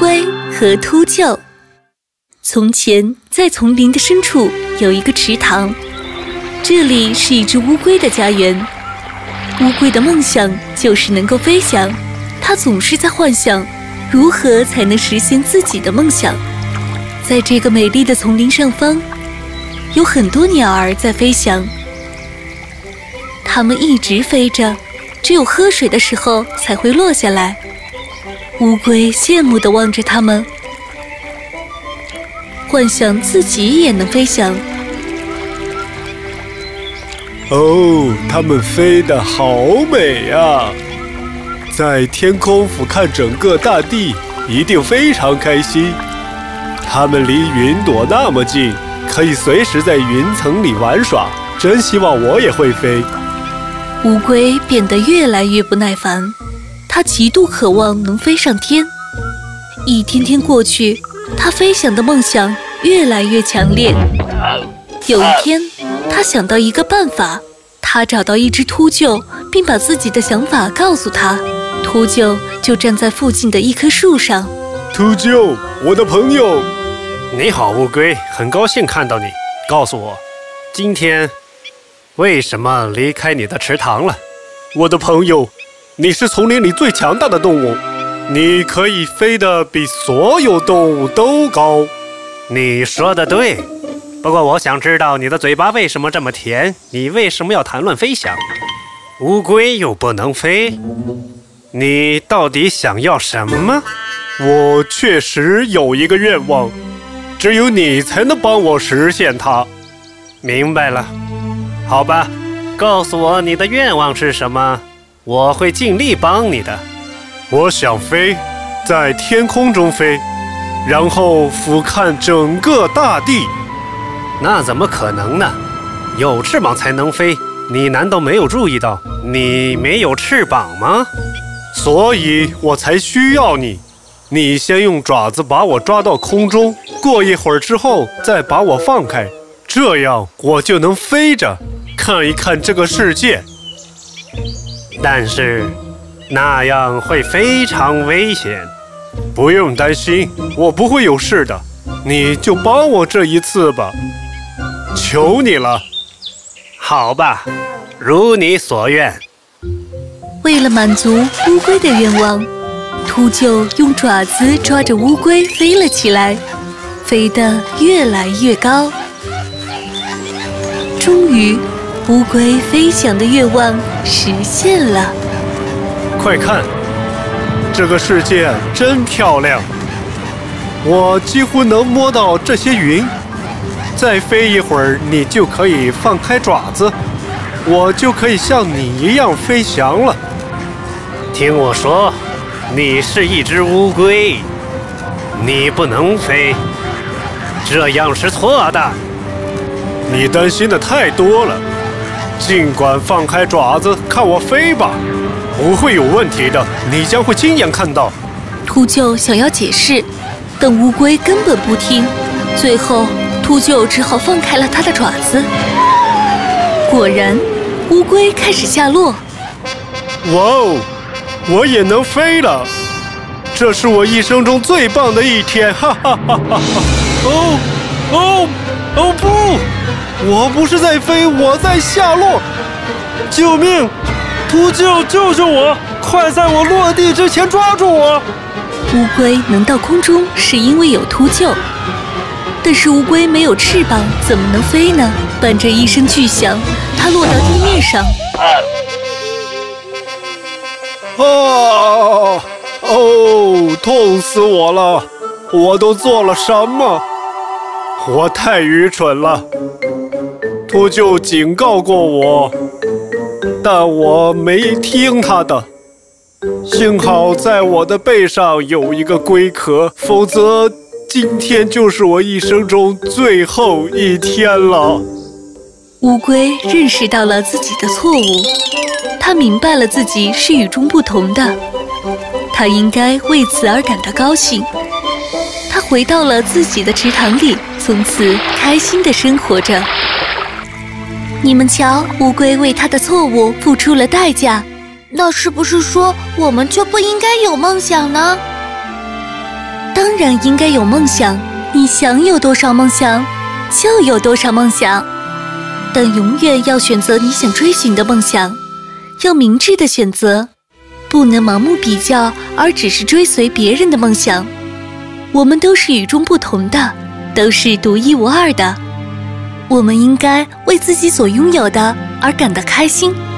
龟和秃鹫。从前，在丛林的深处有一个池塘，这里是一只乌龟的家园。乌龟的梦想就是能够飞翔，它总是在幻想如何才能实现自己的梦想。在这个美丽的丛林上方，有很多鸟儿在飞翔，它们一直飞着，只有喝水的时候才会落下来。乌龟羡慕地望着它们，幻想自己也能飞翔。哦，它们飞得好美呀！在天空俯瞰整个大地，一定非常开心。它们离云朵那么近，可以随时在云层里玩耍。真希望我也会飞。乌龟变得越来越不耐烦。它极度渴望能飞上天。一天天过去，它飞翔的梦想越来越强烈。有一天，它想到一个办法。他找到一只秃鹫，并把自己的想法告诉他。秃鹫就站在附近的一棵树上。秃鹫，我的朋友。你好，乌龟，很高兴看到你。告诉我，今天为什么离开你的池塘了？我的朋友。你是丛林里最强大的动物，你可以飞得比所有动物都高。你说的对，不过我想知道你的嘴巴为什么这么甜？你为什么要谈论飞翔？乌龟又不能飞，你到底想要什么？我确实有一个愿望，只有你才能帮我实现它。明白了，好吧，告诉我你的愿望是什么。我会尽力帮你的。我想飞，在天空中飞，然后俯瞰整个大地。那怎么可能呢？有翅膀才能飞。你难道没有注意到你没有翅膀吗？所以我才需要你。你先用爪子把我抓到空中，过一会儿之后再把我放开，这样我就能飞着看一看这个世界。但是，那样会非常危险。不用担心，我不会有事的。你就帮我这一次吧，求你了。好吧，如你所愿。为了满足乌龟的愿望，秃鹫用爪子抓着乌龟飞了起来，飞得越来越高。终于。乌龟飞翔的愿望实现了。快看，这个世界真漂亮！我几乎能摸到这些云。再飞一会儿，你就可以放开爪子，我就可以像你一样飞翔了。听我说，你是一只乌龟，你不能飞，这样是错的。你担心的太多了。尽管放开爪子，看我飞吧，不会有问题的。你将会亲眼看到。秃鹫想要解释，但乌龟根本不听。最后，秃鹫只好放开了它的爪子。果然，乌龟开始下落。哇哦，我也能飞了！这是我一生中最棒的一天！哈哈哈哈哈！哦哦哦不！我不是在飞，我在下落！救命！秃鹫，救救我！快在我落地之前抓住我！乌龟能到空中是因为有秃鹫，但是乌龟没有翅膀，怎么能飞呢？伴着一声巨响，它落到地面上。啊！哦，痛死我了！我都做了什么？我太愚蠢了！秃鹫警告过我，但我没听他的。幸好在我的背上有一个龟壳，否则今天就是我一生中最后一天了。乌龟认识到了自己的错误，它明白了自己是与众不同的，它应该为此而感到高兴。它回到了自己的池塘里，从此开心地生活着。你们瞧，乌龟为他的错误付出了代价。那是不是说我们就不应该有梦想呢？当然应该有梦想，你想有多少梦想，就有多少梦想。但永远要选择你想追寻的梦想，要明智的选择，不能盲目比较，而只是追随别人的梦想。我们都是与众不同的，都是独一无二的。我们应该为自己所拥有的而感到开心。